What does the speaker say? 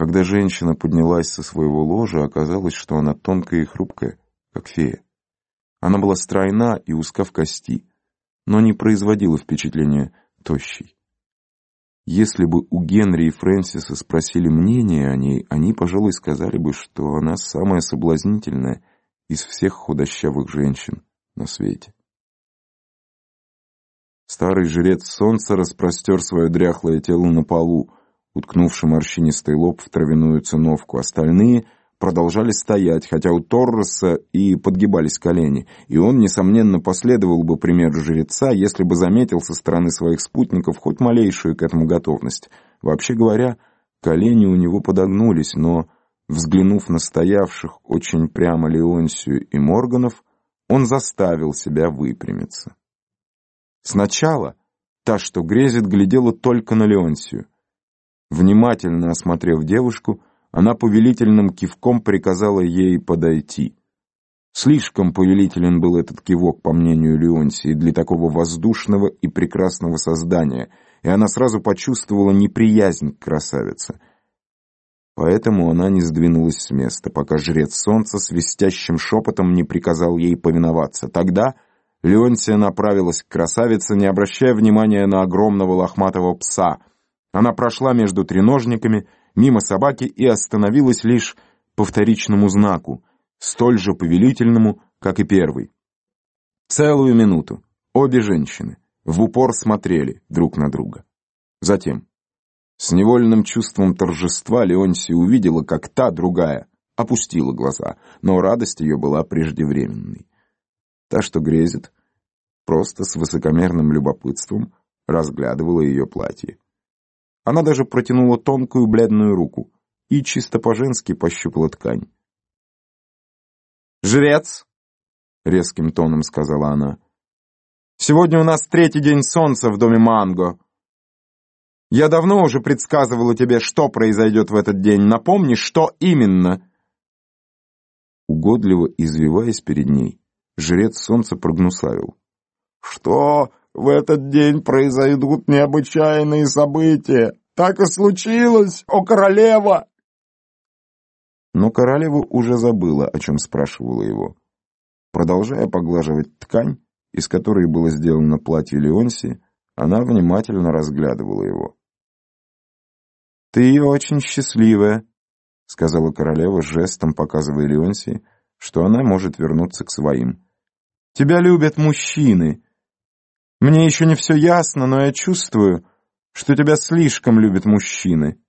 Когда женщина поднялась со своего ложа, оказалось, что она тонкая и хрупкая, как фея. Она была стройна и узка в кости, но не производила впечатления тощей. Если бы у Генри и Фрэнсиса спросили мнение о ней, они, пожалуй, сказали бы, что она самая соблазнительная из всех худощавых женщин на свете. Старый жрец солнца распростер свое дряхлое тело на полу, уткнувший морщинистый лоб в травяную циновку. Остальные продолжали стоять, хотя у Торреса и подгибались колени, и он, несомненно, последовал бы примеру жреца, если бы заметил со стороны своих спутников хоть малейшую к этому готовность. Вообще говоря, колени у него подогнулись, но, взглянув на стоявших очень прямо Леонсию и Морганов, он заставил себя выпрямиться. Сначала та, что грезит, глядела только на Леонсию. Внимательно осмотрев девушку, она повелительным кивком приказала ей подойти. Слишком повелителен был этот кивок, по мнению Леонсии, для такого воздушного и прекрасного создания, и она сразу почувствовала неприязнь к красавице. Поэтому она не сдвинулась с места, пока жрец солнца свистящим шепотом не приказал ей повиноваться. Тогда Леонсия направилась к красавице, не обращая внимания на огромного лохматого пса. Она прошла между треножниками, мимо собаки и остановилась лишь по вторичному знаку, столь же повелительному, как и первый. Целую минуту обе женщины в упор смотрели друг на друга. Затем, с невольным чувством торжества Леонсия увидела, как та, другая, опустила глаза, но радость ее была преждевременной. Та, что грезит, просто с высокомерным любопытством разглядывала ее платье. Она даже протянула тонкую бледную руку и чисто по-женски пощупала ткань. «Жрец!» — резким тоном сказала она. «Сегодня у нас третий день солнца в доме Манго. Я давно уже предсказывала тебе, что произойдет в этот день. Напомни, что именно?» Угодливо извиваясь перед ней, жрец солнца прогнусавил. «Что в этот день произойдут необычайные события. Так и случилось, о королева!» Но королева уже забыла, о чем спрашивала его. Продолжая поглаживать ткань, из которой было сделано платье Леонси, она внимательно разглядывала его. «Ты очень счастливая», — сказала королева, жестом показывая Леонси, что она может вернуться к своим. «Тебя любят мужчины, мне еще не все ясно, но я чувствую, что тебя слишком любят мужчины.